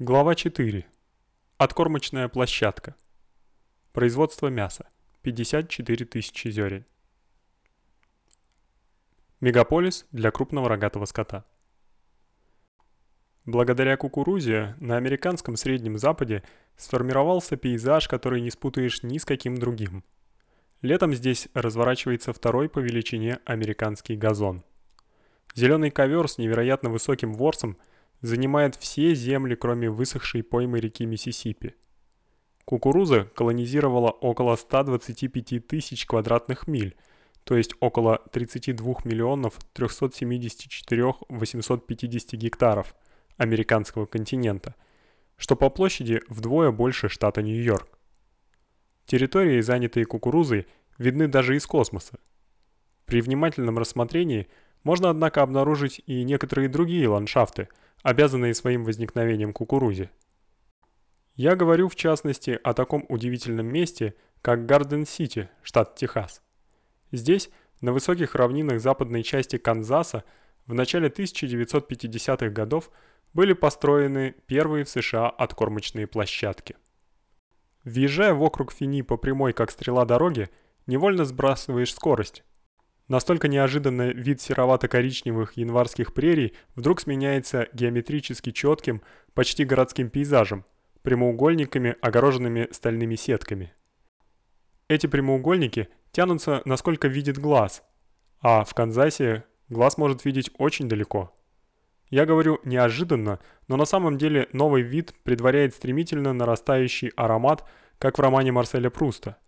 Глава 4. Откормочная площадка. Производство мяса. 54 тысячи зерен. Мегаполис для крупного рогатого скота. Благодаря кукурузе на американском Среднем Западе сформировался пейзаж, который не спутаешь ни с каким другим. Летом здесь разворачивается второй по величине американский газон. Зеленый ковер с невероятно высоким ворсом – занимает все земли, кроме высохшей поймы реки Миссисипи. Кукуруза колонизировала около 125 тысяч квадратных миль, то есть около 32 миллионов 374 850 гектаров американского континента, что по площади вдвое больше штата Нью-Йорк. Территории, занятые кукурузой, видны даже из космоса. При внимательном рассмотрении можно однако обнаружить и некоторые другие ландшафты – обязанные своим возникновением кукурузе. Я говорю в частности о таком удивительном месте, как Гарден-Сити, штат Техас. Здесь, на высоких равнинах западной части Канзаса, в начале 1950-х годов были построены первые в США откормочные площадки. Въезжая в округ Фини по прямой как стрела дороги, невольно сбрасываешь скорость, Настолько неожиданно вид серовато-коричневых январских прерий вдруг сменяется геометрически четким, почти городским пейзажем, прямоугольниками, огороженными стальными сетками. Эти прямоугольники тянутся, насколько видит глаз, а в Канзасе глаз может видеть очень далеко. Я говорю неожиданно, но на самом деле новый вид предваряет стремительно нарастающий аромат, как в романе Марселя Пруста –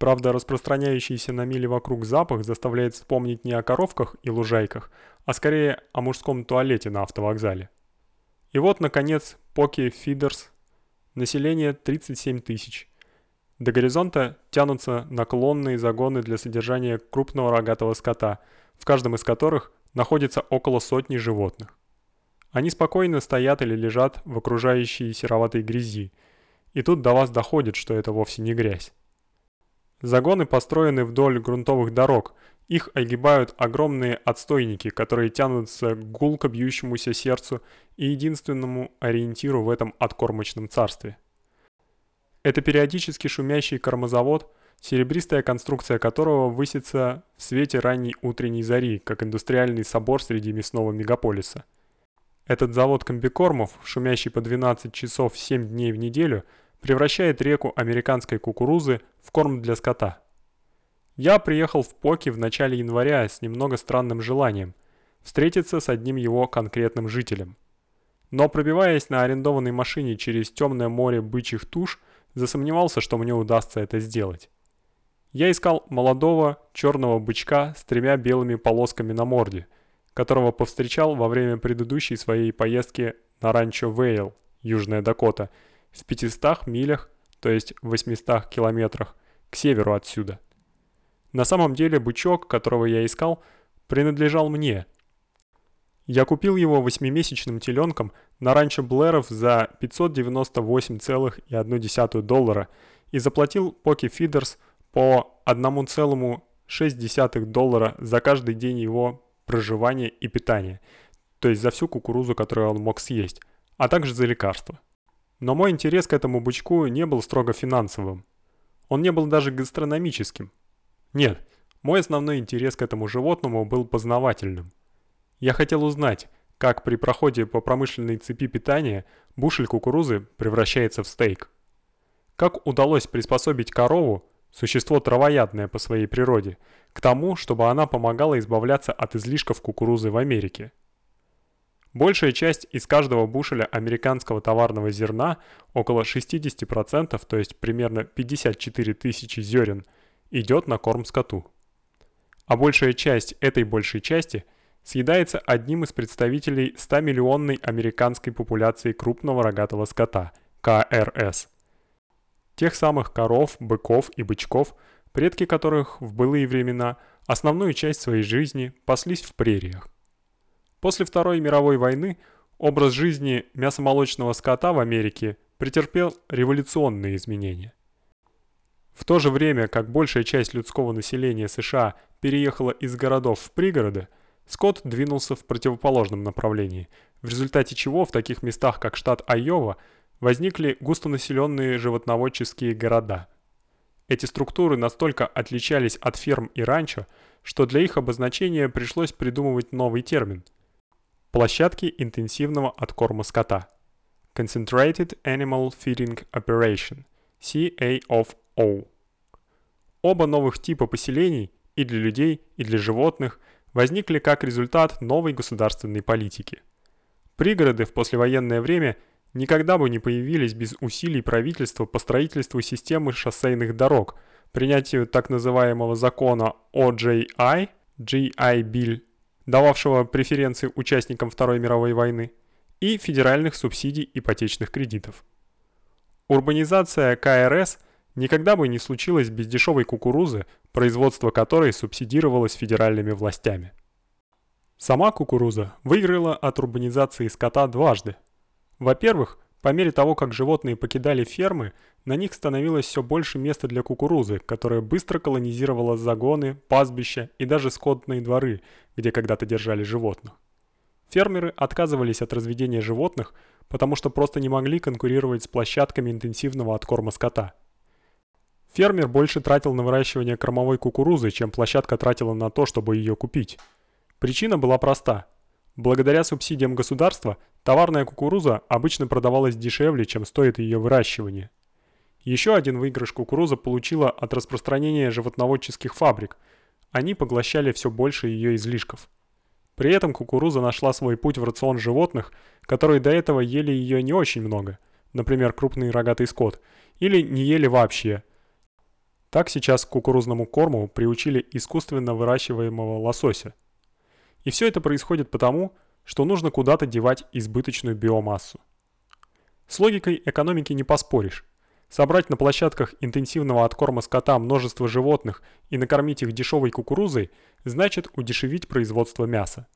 Правда, распространяющийся на мили вокруг запах заставляет вспомнить не о коровках и лужайках, а скорее о мужском туалете на автовокзале. И вот, наконец, Поки Фидерс. Население 37 тысяч. До горизонта тянутся наклонные загоны для содержания крупного рогатого скота, в каждом из которых находится около сотни животных. Они спокойно стоят или лежат в окружающей сероватой грязи. И тут до вас доходит, что это вовсе не грязь. Загоны построены вдоль грунтовых дорог. Их огибают огромные отстойники, которые тянутся к гулко бьющемуся сердцу и единственному ориентиру в этом откормочном царстве. Это периодически шумящий кормозавод, серебристая конструкция которого высится в свете ранней утренней зари, как индустриальный собор среди мясного мегаполиса. Этот завод комбикормов, шумящий по 12 часов 7 дней в неделю – превращает реку американской кукурузы в корм для скота. Я приехал в Поки в начале января с немного странным желанием встретиться с одним его конкретным жителем. Но пробиваясь на арендованной машине через темное море бычьих туш, засомневался, что мне удастся это сделать. Я искал молодого черного бычка с тремя белыми полосками на морде, которого повстречал во время предыдущей своей поездки на ранчо Вейл, Южная Дакота, в 500 милях, то есть в 800 километрах, к северу отсюда. На самом деле бычок, которого я искал, принадлежал мне. Я купил его восьмимесячным теленком на ранчо Блэров за 598,1 доллара и заплатил Поки Фидерс по 1,6 доллара за каждый день его проживания и питания, то есть за всю кукурузу, которую он мог съесть, а также за лекарства. Но мой интерес к этому бычку не был строго финансовым. Он не был даже гастрономическим. Нет, мой основной интерес к этому животному был познавательным. Я хотел узнать, как при проходе по промышленной цепи питания бушель кукурузы превращается в стейк. Как удалось приспособить корову, существо травоядное по своей природе, к тому, чтобы она помогала избавляться от излишков кукурузы в Америке. Большая часть из каждого бушеля американского товарного зерна, около 60%, то есть примерно 54 тысячи зерен, идет на корм скоту. А большая часть этой большей части съедается одним из представителей 100-миллионной американской популяции крупного рогатого скота – КРС. Тех самых коров, быков и бычков, предки которых в былые времена основную часть своей жизни паслись в прериях. После Второй мировой войны образ жизни мясомолочного скота в Америке претерпел революционные изменения. В то же время, как большая часть людского населения США переехала из городов в пригороды, скот двинулся в противоположном направлении, в результате чего в таких местах, как штат Айова, возникли густонаселенные животноводческие города. Эти структуры настолько отличались от ферм и ранчо, что для их обозначения пришлось придумывать новый термин – площадки интенсивного откорма скота – Concentrated Animal Feeding Operation – CAOF-O. Оба новых типа поселений и для людей, и для животных возникли как результат новой государственной политики. Пригороды в послевоенное время никогда бы не появились без усилий правительства по строительству системы шоссейных дорог, принятию так называемого закона OJI, GI Bill, дававшего преференции участникам Второй мировой войны, и федеральных субсидий ипотечных кредитов. Урбанизация КРС – никогда бы не случилось без дешевой кукурузы, производство которой субсидировалось федеральными властями. Сама кукуруза выиграла от урбанизации скота дважды. Во-первых, по мере того, как животные покидали фермы, на них становилось все больше места для кукурузы, которая быстро колонизировала загоны, пастбища и даже скотные дворы, где когда-то держали животных. Фермеры отказывались от разведения животных, потому что просто не могли конкурировать с площадками интенсивного откорма скота – Фермер больше тратил на выращивание кормовой кукурузы, чем площадка тратила на то, чтобы ее купить. Причина была проста. Благодаря субсидиям государства товарная кукуруза обычно продавалась дешевле, чем стоит ее выращивание. Еще один выигрыш кукуруза получила от распространения животноводческих фабрик. Они поглощали все больше ее излишков. При этом кукуруза нашла свой путь в рацион животных, которые до этого ели ее не очень много, например, крупный рогатый скот, или не ели вообще – так сейчас к кукурузному корму приучили искусственно выращиваемого лосося. И все это происходит потому, что нужно куда-то девать избыточную биомассу. С логикой экономики не поспоришь. Собрать на площадках интенсивного откорма скота множество животных и накормить их дешевой кукурузой значит удешевить производство мяса.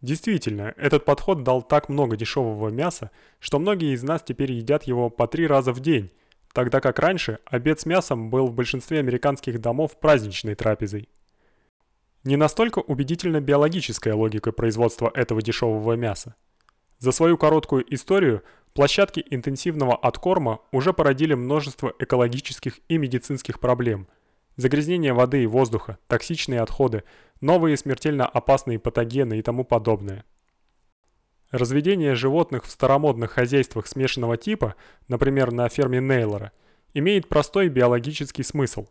Действительно, этот подход дал так много дешевого мяса, что многие из нас теперь едят его по три раза в день – тогда как раньше обед с мясом был в большинстве американских домов праздничной трапезой. Не настолько убедительна биологическая логика производства этого дешевого мяса. За свою короткую историю площадки интенсивного откорма уже породили множество экологических и медицинских проблем. Загрязнение воды и воздуха, токсичные отходы, новые смертельно опасные патогены и тому подобное. Разведение животных в старомодных хозяйствах смешанного типа, например, на ферме Нейлора, имеет простой биологический смысл.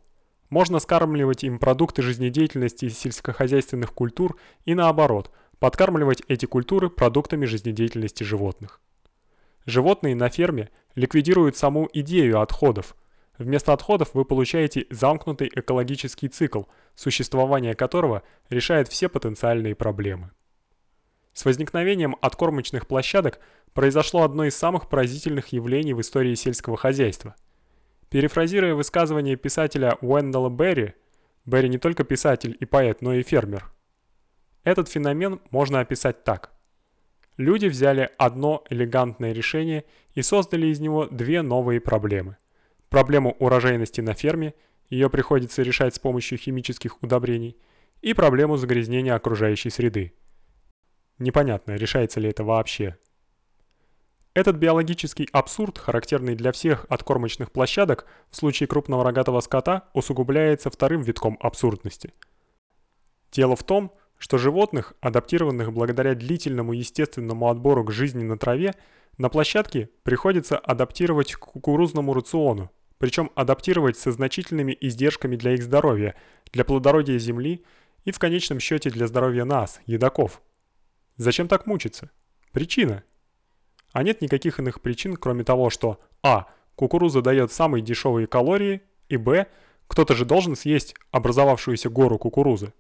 Можно скармливать им продукты жизнедеятельности сельскохозяйственных культур и наоборот, подкармливать эти культуры продуктами жизнедеятельности животных. Животные на ферме ликвидируют саму идею отходов. Вместо отходов вы получаете замкнутый экологический цикл, существование которого решает все потенциальные проблемы. С возникновением откормочных площадок произошло одно из самых поразительных явлений в истории сельского хозяйства. Перефразируя высказывание писателя Уэндала Берри, Берри не только писатель и поэт, но и фермер. Этот феномен можно описать так. Люди взяли одно элегантное решение и создали из него две новые проблемы. Проблему урожайности на ферме, ее приходится решать с помощью химических удобрений, и проблему загрязнения окружающей среды – Непонятно, решается ли это вообще. Этот биологический абсурд, характерный для всех откормочных площадок, в случае крупного рогатого скота усугубляется вторым витком абсурдности. Дело в том, что животных, адаптированных благодаря длительному естественному отбору к жизни на траве, на площадке приходится адаптировать к кукурузному рациону, причем адаптировать со значительными издержками для их здоровья, для плодородия земли и в конечном счете для здоровья нас, едоков. Зачем так мучиться? Причина. А нет никаких иных причин, кроме того, что а. кукуруза дает самые дешевые калории, и б. кто-то же должен съесть образовавшуюся гору кукурузы.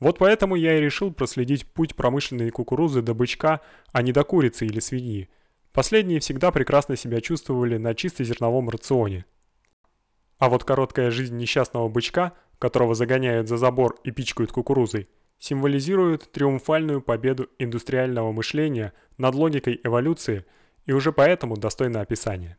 Вот поэтому я и решил проследить путь промышленной кукурузы до бычка, а не до курицы или свиньи. Последние всегда прекрасно себя чувствовали на чистозерновом рационе. А вот короткая жизнь несчастного бычка, которого загоняют за забор и пичкают кукурузой, символизирует триумфальную победу индустриального мышления над логикой эволюции и уже поэтому достойно описания.